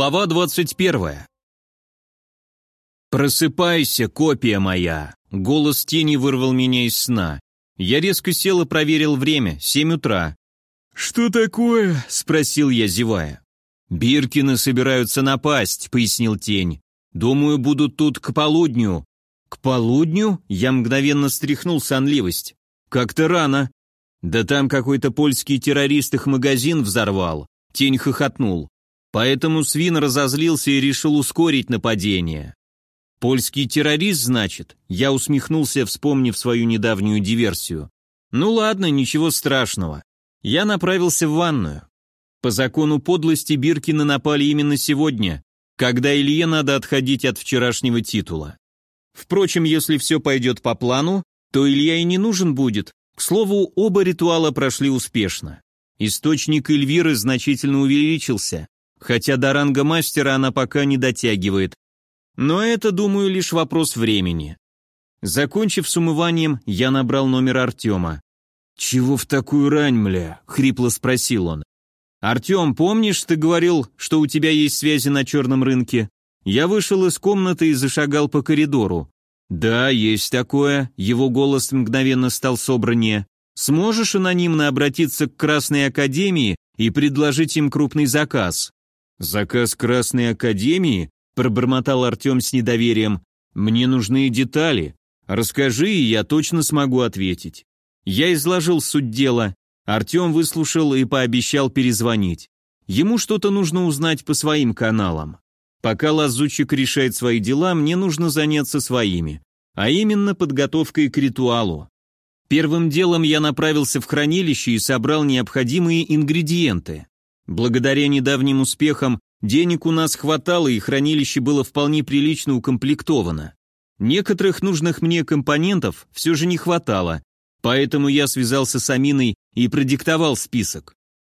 Глава 21. «Просыпайся, копия моя!» Голос тени вырвал меня из сна. Я резко сел и проверил время, семь утра. «Что такое?» — спросил я, зевая. «Биркины собираются напасть», — пояснил тень. «Думаю, будут тут к полудню». «К полудню?» — я мгновенно стряхнул сонливость. «Как-то рано». «Да там какой-то польский террорист их магазин взорвал». Тень хохотнул. Поэтому Свин разозлился и решил ускорить нападение. «Польский террорист, значит?» Я усмехнулся, вспомнив свою недавнюю диверсию. «Ну ладно, ничего страшного». Я направился в ванную. По закону подлости Биркины напали именно сегодня, когда Илье надо отходить от вчерашнего титула. Впрочем, если все пойдет по плану, то Илья и не нужен будет. К слову, оба ритуала прошли успешно. Источник Эльвиры значительно увеличился, хотя до ранга мастера она пока не дотягивает. Но это, думаю, лишь вопрос времени. Закончив с умыванием, я набрал номер Артема. «Чего в такую рань, мля?» — хрипло спросил он. «Артем, помнишь, ты говорил, что у тебя есть связи на черном рынке?» Я вышел из комнаты и зашагал по коридору. «Да, есть такое», — его голос мгновенно стал собраннее. «Сможешь анонимно обратиться к Красной Академии и предложить им крупный заказ?» «Заказ Красной Академии?» – пробормотал Артем с недоверием. «Мне нужны детали. Расскажи, и я точно смогу ответить». Я изложил суть дела. Артем выслушал и пообещал перезвонить. Ему что-то нужно узнать по своим каналам. Пока лазутчик решает свои дела, мне нужно заняться своими. А именно подготовкой к ритуалу. Первым делом я направился в хранилище и собрал необходимые ингредиенты. Благодаря недавним успехам денег у нас хватало и хранилище было вполне прилично укомплектовано. Некоторых нужных мне компонентов все же не хватало, поэтому я связался с Аминой и продиктовал список.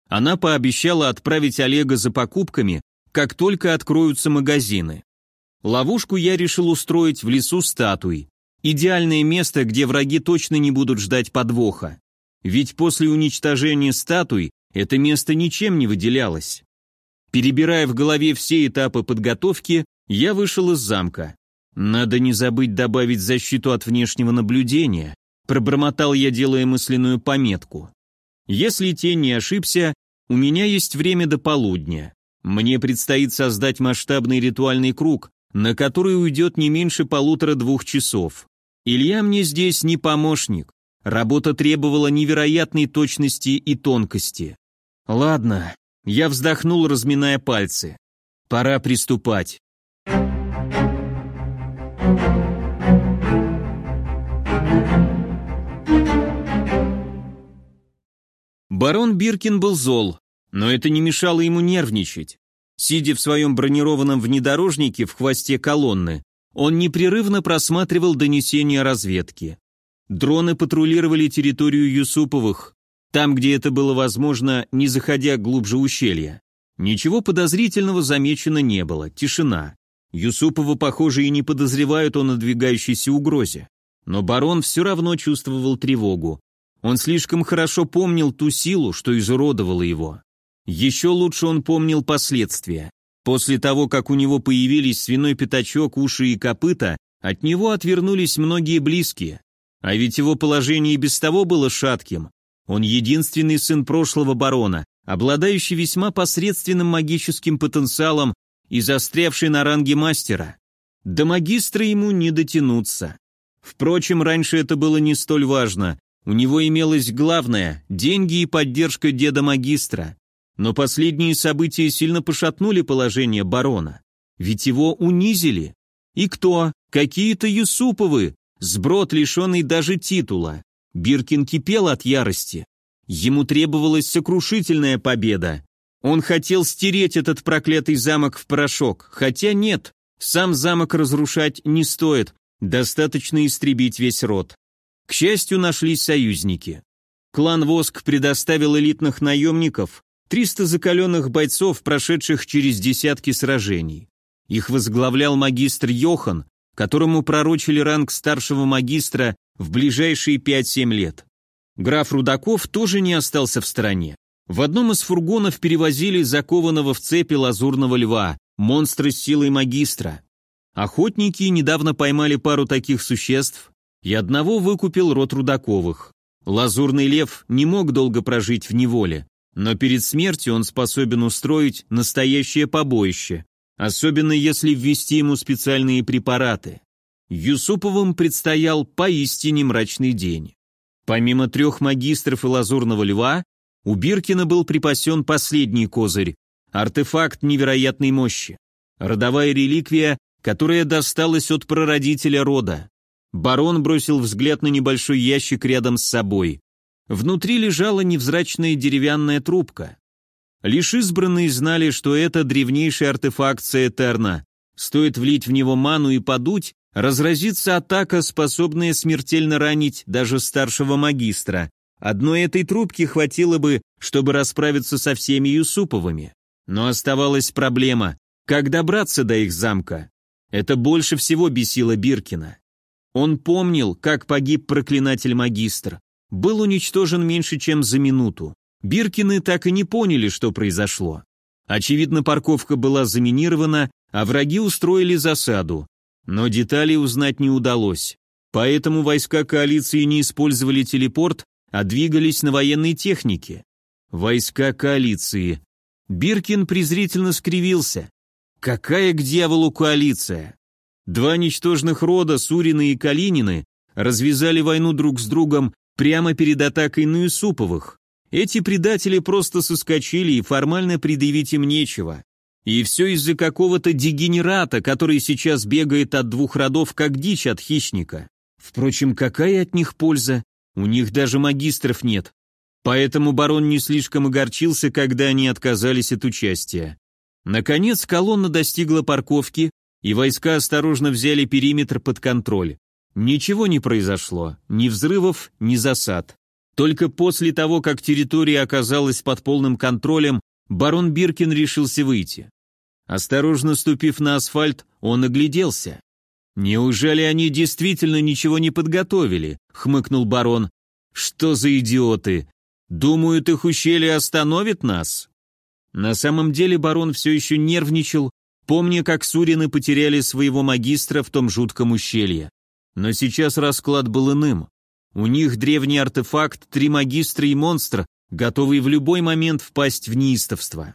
Она пообещала отправить Олега за покупками, как только откроются магазины. Ловушку я решил устроить в лесу статуй. Идеальное место, где враги точно не будут ждать подвоха. Ведь после уничтожения статуй это место ничем не выделялось. Перебирая в голове все этапы подготовки, я вышел из замка. Надо не забыть добавить защиту от внешнего наблюдения, пробормотал я, делая мысленную пометку. Если тень не ошибся, у меня есть время до полудня. Мне предстоит создать масштабный ритуальный круг, на который уйдет не меньше полутора-двух часов. Илья мне здесь не помощник. Работа требовала невероятной точности и тонкости. Ладно, я вздохнул, разминая пальцы. Пора приступать. Барон Биркин был зол, но это не мешало ему нервничать. Сидя в своем бронированном внедорожнике в хвосте колонны, он непрерывно просматривал донесения разведки. Дроны патрулировали территорию Юсуповых, там, где это было возможно, не заходя глубже ущелья. Ничего подозрительного замечено не было, тишина. Юсупова, похоже, и не подозревают о надвигающейся угрозе. Но барон все равно чувствовал тревогу. Он слишком хорошо помнил ту силу, что изуродовала его. Еще лучше он помнил последствия. После того, как у него появились свиной пятачок, уши и копыта, от него отвернулись многие близкие. А ведь его положение и без того было шатким, он единственный сын прошлого барона, обладающий весьма посредственным магическим потенциалом и застрявший на ранге мастера. До магистра ему не дотянуться. Впрочем, раньше это было не столь важно. У него имелось главное – деньги и поддержка деда-магистра. Но последние события сильно пошатнули положение барона. Ведь его унизили. И кто? Какие-то Юсуповы, сброд, лишенный даже титула. Биркин кипел от ярости. Ему требовалась сокрушительная победа. Он хотел стереть этот проклятый замок в порошок, хотя нет, сам замок разрушать не стоит, достаточно истребить весь род. К счастью, нашлись союзники. Клан Воск предоставил элитных наемников, 300 закаленных бойцов, прошедших через десятки сражений. Их возглавлял магистр Йохан, которому пророчили ранг старшего магистра в ближайшие 5-7 лет. Граф Рудаков тоже не остался в стороне. В одном из фургонов перевозили закованного в цепи лазурного льва, монстры с силой магистра. Охотники недавно поймали пару таких существ, и одного выкупил род Рудаковых. Лазурный лев не мог долго прожить в неволе, но перед смертью он способен устроить настоящее побоище, особенно если ввести ему специальные препараты. Юсуповым предстоял поистине мрачный день. Помимо трех магистров и лазурного льва, у Биркина был припасен последний козырь – артефакт невероятной мощи. Родовая реликвия, которая досталась от прародителя рода. Барон бросил взгляд на небольшой ящик рядом с собой. Внутри лежала невзрачная деревянная трубка. Лишь избранные знали, что это древнейший артефакт Сеэтерна. Стоит влить в него ману и подуть, разразится атака, способная смертельно ранить даже старшего магистра. Одной этой трубки хватило бы, чтобы расправиться со всеми Юсуповыми. Но оставалась проблема, как добраться до их замка. Это больше всего бесило Биркина. Он помнил, как погиб проклинатель-магистр. Был уничтожен меньше, чем за минуту. Биркины так и не поняли, что произошло. Очевидно, парковка была заминирована, а враги устроили засаду. Но деталей узнать не удалось. Поэтому войска коалиции не использовали телепорт, а двигались на военной технике. Войска коалиции. Биркин презрительно скривился. Какая к дьяволу коалиция? Два ничтожных рода, Сурины и Калинины, развязали войну друг с другом прямо перед атакой на Юсуповых. Эти предатели просто соскочили, и формально предъявить им нечего. И все из-за какого-то дегенерата, который сейчас бегает от двух родов, как дичь от хищника. Впрочем, какая от них польза? У них даже магистров нет. Поэтому барон не слишком огорчился, когда они отказались от участия. Наконец колонна достигла парковки, и войска осторожно взяли периметр под контроль. Ничего не произошло, ни взрывов, ни засад. Только после того, как территория оказалась под полным контролем, барон Биркин решился выйти. Осторожно ступив на асфальт, он огляделся. «Неужели они действительно ничего не подготовили?» — хмыкнул барон. «Что за идиоты? Думают, их ущелье остановит нас?» На самом деле барон все еще нервничал, помня, как Сурины потеряли своего магистра в том жутком ущелье. Но сейчас расклад был иным. У них древний артефакт, три магистра и монстр, готовый в любой момент впасть в неистовство.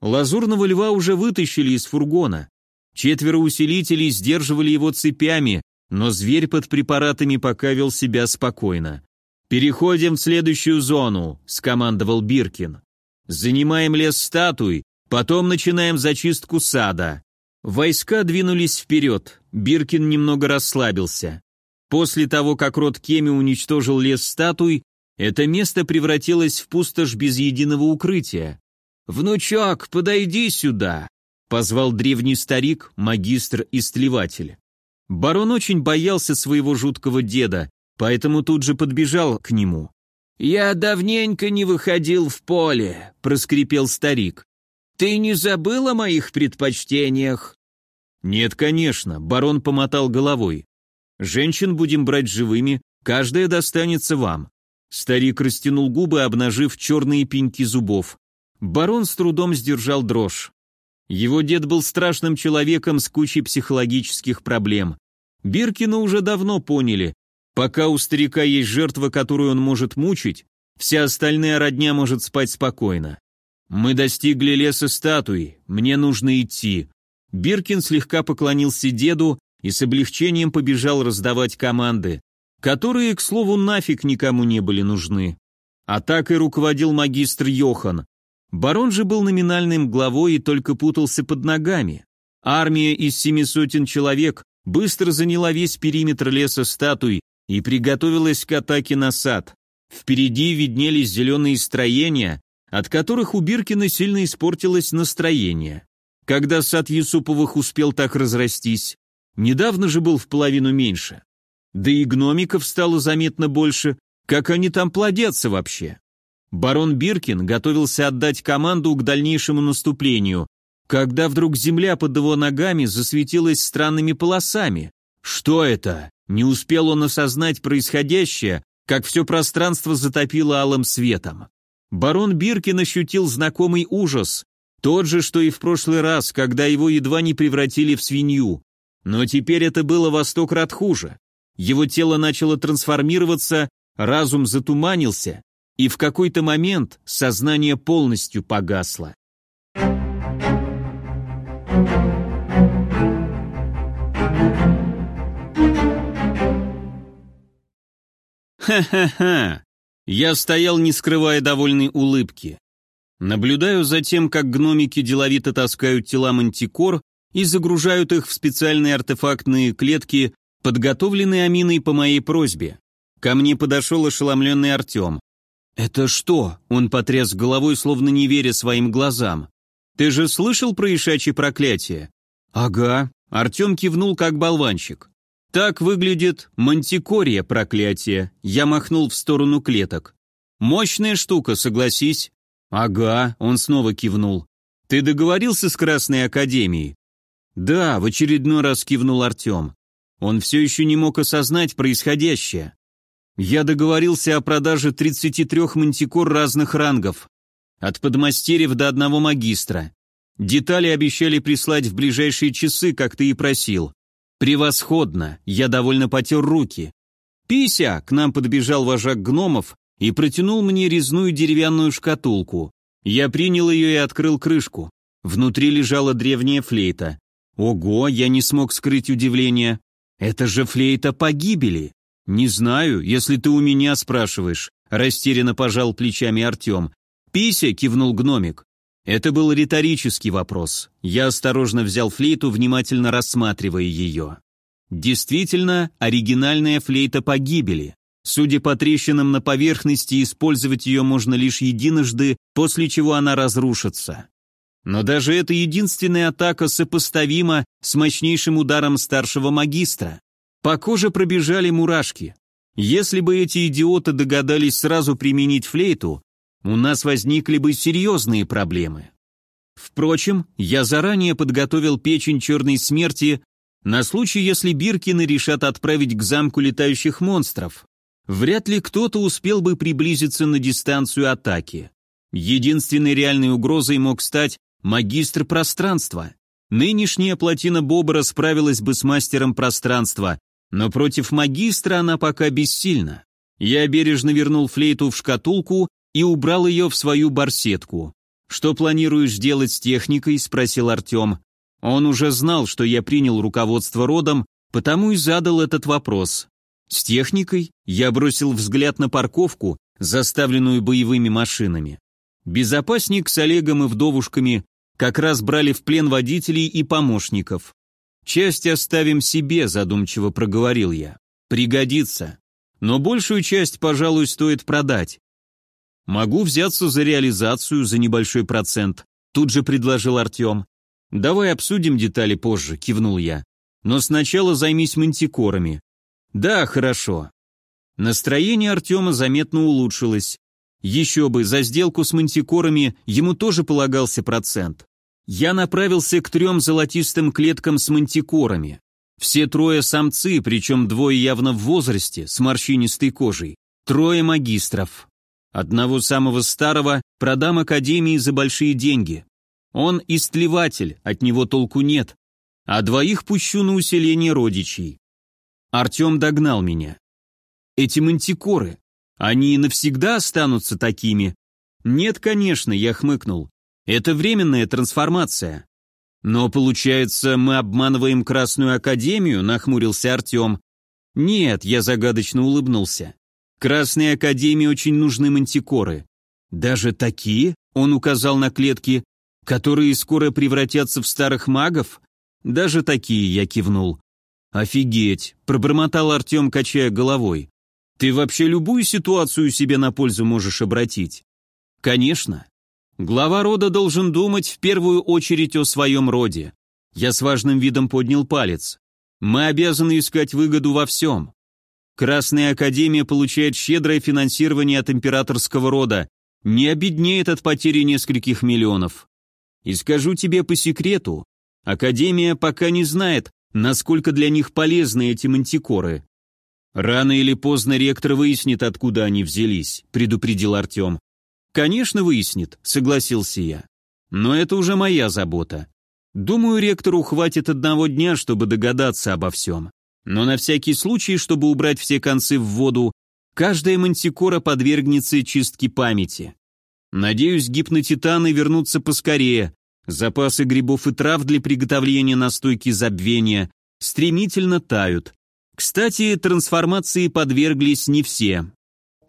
Лазурного льва уже вытащили из фургона. Четверо усилителей сдерживали его цепями, но зверь под препаратами пока вел себя спокойно. «Переходим в следующую зону», — скомандовал Биркин. «Занимаем лес статуй, потом начинаем зачистку сада». Войска двинулись вперед, Биркин немного расслабился. После того, как род Кеми уничтожил лес статуй, это место превратилось в пустошь без единого укрытия. «Внучок, подойди сюда!» — позвал древний старик, магистр-истлеватель. Барон очень боялся своего жуткого деда, поэтому тут же подбежал к нему. «Я давненько не выходил в поле», — проскрипел старик. «Ты не забыл о моих предпочтениях?» «Нет, конечно», — барон помотал головой. Женщин будем брать живыми, каждая достанется вам». Старик растянул губы, обнажив черные пеньки зубов. Барон с трудом сдержал дрожь. Его дед был страшным человеком с кучей психологических проблем. Биркина уже давно поняли. Пока у старика есть жертва, которую он может мучить, вся остальная родня может спать спокойно. Мы достигли леса статуи, мне нужно идти. Биркин слегка поклонился деду, и с облегчением побежал раздавать команды, которые, к слову, нафиг никому не были нужны. Атакой руководил магистр Йохан. Барон же был номинальным главой и только путался под ногами. Армия из семи сотен человек быстро заняла весь периметр леса статуй и приготовилась к атаке на сад. Впереди виднелись зеленые строения, от которых у Биркина сильно испортилось настроение. Когда сад Юсуповых успел так разрастись, Недавно же был в половину меньше. Да и гномиков стало заметно больше. Как они там плодятся вообще? Барон Биркин готовился отдать команду к дальнейшему наступлению, когда вдруг земля под его ногами засветилась странными полосами. Что это? Не успел он осознать происходящее, как все пространство затопило алым светом. Барон Биркин ощутил знакомый ужас. Тот же, что и в прошлый раз, когда его едва не превратили в свинью. Но теперь это было во сто крат хуже. Его тело начало трансформироваться, разум затуманился, и в какой-то момент сознание полностью погасло. Ха-ха-ха! Я стоял, не скрывая довольной улыбки. Наблюдаю за тем, как гномики деловито таскают тела мантикор и загружают их в специальные артефактные клетки, подготовленные Аминой по моей просьбе. Ко мне подошел ошеломленный Артем. «Это что?» — он потряс головой, словно не веря своим глазам. «Ты же слышал про ишачье проклятие?» «Ага», — Артем кивнул, как болванчик. «Так выглядит мантикория проклятие», — я махнул в сторону клеток. «Мощная штука, согласись». «Ага», — он снова кивнул. «Ты договорился с Красной Академией?» «Да», — в очередной раз кивнул Артем. Он все еще не мог осознать происходящее. Я договорился о продаже 33 мантикор разных рангов. От подмастерьев до одного магистра. Детали обещали прислать в ближайшие часы, как ты и просил. Превосходно, я довольно потер руки. Пися, к нам подбежал вожак гномов и протянул мне резную деревянную шкатулку. Я принял ее и открыл крышку. Внутри лежала древняя флейта. Ого, я не смог скрыть удивление. Это же флейта погибели. «Не знаю, если ты у меня спрашиваешь», — растерянно пожал плечами Артем. «Пися», — кивнул гномик. Это был риторический вопрос. Я осторожно взял флейту, внимательно рассматривая ее. Действительно, оригинальная флейта погибели. Судя по трещинам на поверхности, использовать ее можно лишь единожды, после чего она разрушится. Но даже эта единственная атака сопоставима с мощнейшим ударом старшего магистра. По коже пробежали мурашки. Если бы эти идиоты догадались сразу применить флейту, у нас возникли бы серьезные проблемы. Впрочем, я заранее подготовил печень черной смерти на случай, если Биркины решат отправить к замку летающих монстров. Вряд ли кто-то успел бы приблизиться на дистанцию атаки. Единственной реальной угрозой мог стать магистр пространства. Нынешняя плотина Бобра справилась бы с мастером пространства, но против магистра она пока бессильна. Я бережно вернул флейту в шкатулку и убрал ее в свою барсетку. «Что планируешь делать с техникой?» – спросил Артем. Он уже знал, что я принял руководство родом, потому и задал этот вопрос. С техникой я бросил взгляд на парковку, заставленную боевыми машинами. Безопасник с Олегом и вдовушками как раз брали в плен водителей и помощников. «Часть оставим себе», — задумчиво проговорил я. «Пригодится. Но большую часть, пожалуй, стоит продать. Могу взяться за реализацию за небольшой процент», — тут же предложил Артем. «Давай обсудим детали позже», — кивнул я. «Но сначала займись мантикорами». «Да, хорошо». Настроение Артема заметно улучшилось. Еще бы, за сделку с мантикорами ему тоже полагался процент я направился к трем золотистым клеткам с мантикорами. Все трое самцы, причем двое явно в возрасте, с морщинистой кожей. Трое магистров. Одного самого старого продам Академии за большие деньги. Он истлеватель, от него толку нет. А двоих пущу на усиление родичей. Артем догнал меня. Эти мантикоры, они навсегда останутся такими? Нет, конечно, я хмыкнул. Это временная трансформация. Но получается, мы обманываем Красную Академию, нахмурился Артем. Нет, я загадочно улыбнулся. Красной Академии очень нужны мантикоры. Даже такие, он указал на клетки, которые скоро превратятся в старых магов? Даже такие, я кивнул. Офигеть, пробормотал Артем, качая головой. Ты вообще любую ситуацию себе на пользу можешь обратить? Конечно. Глава рода должен думать в первую очередь о своем роде. Я с важным видом поднял палец. Мы обязаны искать выгоду во всем. Красная Академия получает щедрое финансирование от императорского рода, не обеднеет от потери нескольких миллионов. И скажу тебе по секрету, Академия пока не знает, насколько для них полезны эти мантикоры. Рано или поздно ректор выяснит, откуда они взялись, предупредил Артем. «Конечно, выяснит», — согласился я. Но это уже моя забота. Думаю, ректору хватит одного дня, чтобы догадаться обо всем. Но на всякий случай, чтобы убрать все концы в воду, каждая мантикора подвергнется чистке памяти. Надеюсь, гипнотитаны вернутся поскорее. Запасы грибов и трав для приготовления настойки забвения стремительно тают. Кстати, трансформации подверглись не все.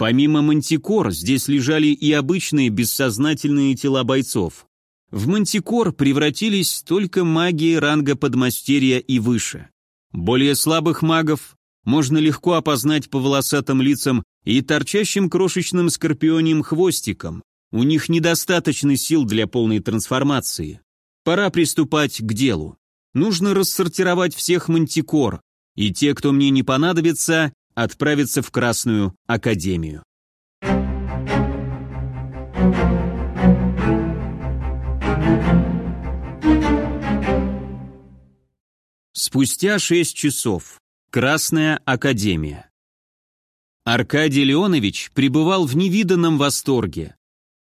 Помимо мантикор, здесь лежали и обычные бессознательные тела бойцов. В мантикор превратились только маги ранга подмастерья и выше. Более слабых магов можно легко опознать по волосатым лицам и торчащим крошечным скорпионим хвостикам. У них недостаточно сил для полной трансформации. Пора приступать к делу. Нужно рассортировать всех мантикор, и те, кто мне не понадобится, отправятся в Красную Академию. Спустя шесть часов. Красная Академия. Аркадий Леонович пребывал в невиданном восторге.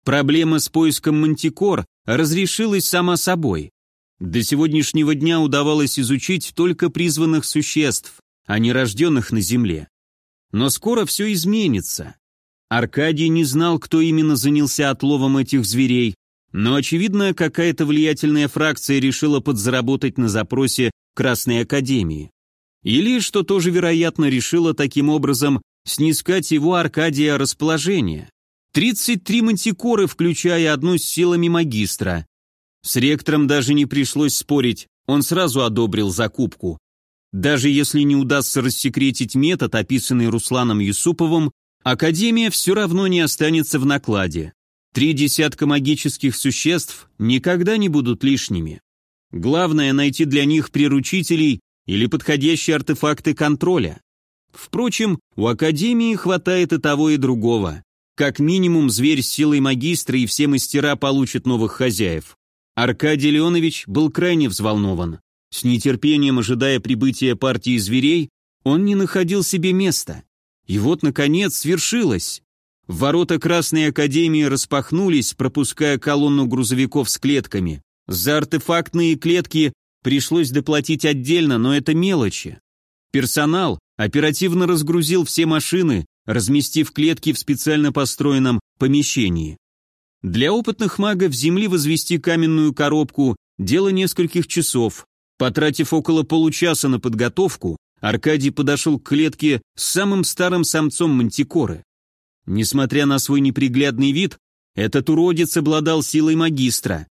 Проблема с поиском мантикор разрешилась сама собой. До сегодняшнего дня удавалось изучить только призванных существ, а не рожденных на Земле. Но скоро все изменится. Аркадий не знал, кто именно занялся отловом этих зверей, но, очевидно, какая-то влиятельная фракция решила подзаработать на запросе Красной Академии. Или, что тоже вероятно, решила таким образом снискать его Аркадия расположение. 33 мантикоры, включая одну с силами магистра. С ректором даже не пришлось спорить, он сразу одобрил закупку. Даже если не удастся рассекретить метод, описанный Русланом Юсуповым, Академия все равно не останется в накладе. Три десятка магических существ никогда не будут лишними. Главное найти для них приручителей или подходящие артефакты контроля. Впрочем, у Академии хватает и того, и другого. Как минимум, зверь с силой магистра и все мастера получат новых хозяев. Аркадий Леонович был крайне взволнован. С нетерпением ожидая прибытия партии зверей, он не находил себе места. И вот, наконец, свершилось. Ворота Красной Академии распахнулись, пропуская колонну грузовиков с клетками. За артефактные клетки пришлось доплатить отдельно, но это мелочи. Персонал оперативно разгрузил все машины, разместив клетки в специально построенном помещении. Для опытных магов Земли возвести каменную коробку – дело нескольких часов. Потратив около получаса на подготовку, Аркадий подошел к клетке с самым старым самцом мантикоры. Несмотря на свой неприглядный вид, этот уродец обладал силой магистра.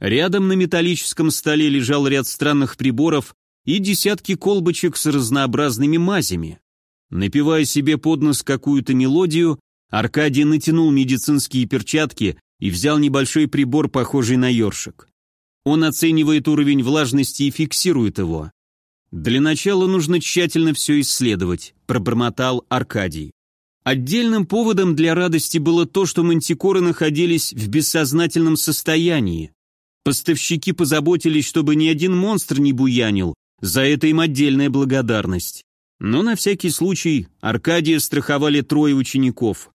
Рядом на металлическом столе лежал ряд странных приборов и десятки колбочек с разнообразными мазями. Напивая себе под нос какую-то мелодию, Аркадий натянул медицинские перчатки и взял небольшой прибор, похожий на ёршик. Он оценивает уровень влажности и фиксирует его. «Для начала нужно тщательно все исследовать», – пробормотал Аркадий. Отдельным поводом для радости было то, что мантикоры находились в бессознательном состоянии. Поставщики позаботились, чтобы ни один монстр не буянил, за это им отдельная благодарность. Но на всякий случай Аркадия страховали трое учеников.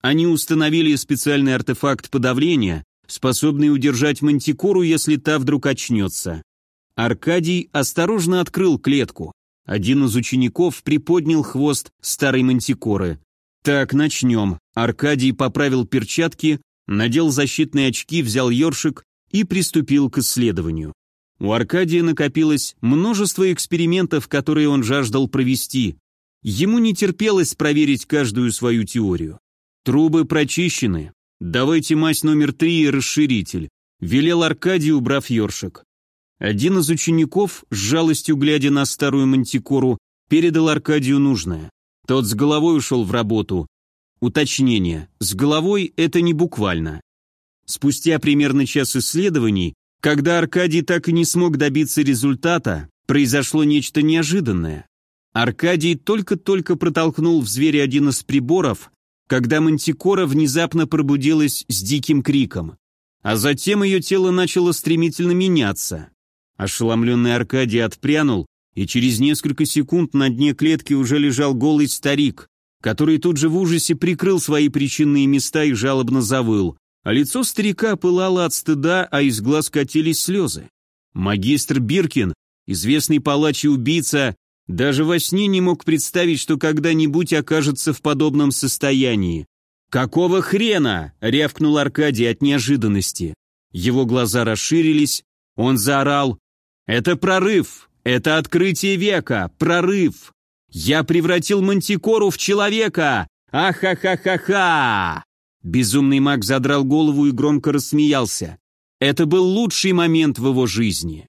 Они установили специальный артефакт подавления, способный удержать мантикору, если та вдруг очнется. Аркадий осторожно открыл клетку. Один из учеников приподнял хвост старой мантикоры. «Так, начнем». Аркадий поправил перчатки, надел защитные очки, взял ёршик и приступил к исследованию. У Аркадия накопилось множество экспериментов, которые он жаждал провести. Ему не терпелось проверить каждую свою теорию. Трубы прочищены. Давайте мазь номер три и расширитель. Велел Аркадий, убрав ёршик. Один из учеников, с жалостью глядя на старую мантикору, передал Аркадию нужное. Тот с головой ушел в работу. Уточнение. С головой это не буквально. Спустя примерно час исследований когда Аркадий так и не смог добиться результата, произошло нечто неожиданное. Аркадий только-только протолкнул в зверя один из приборов, когда мантикора внезапно пробудилась с диким криком. А затем ее тело начало стремительно меняться. Ошеломленный Аркадий отпрянул, и через несколько секунд на дне клетки уже лежал голый старик, который тут же в ужасе прикрыл свои причинные места и жалобно завыл. а лицо старика пылало от стыда, а из глаз катились слезы. Магистр Биркин, известный палач и убийца, даже во сне не мог представить, что когда-нибудь окажется в подобном состоянии. «Какого хрена?» — рявкнул Аркадий от неожиданности. Его глаза расширились, он заорал. «Это прорыв! Это открытие века! Прорыв! Я превратил Мантикору в человека! Ахахахаха!» Безумный маг задрал голову и громко рассмеялся. Это был лучший момент в его жизни.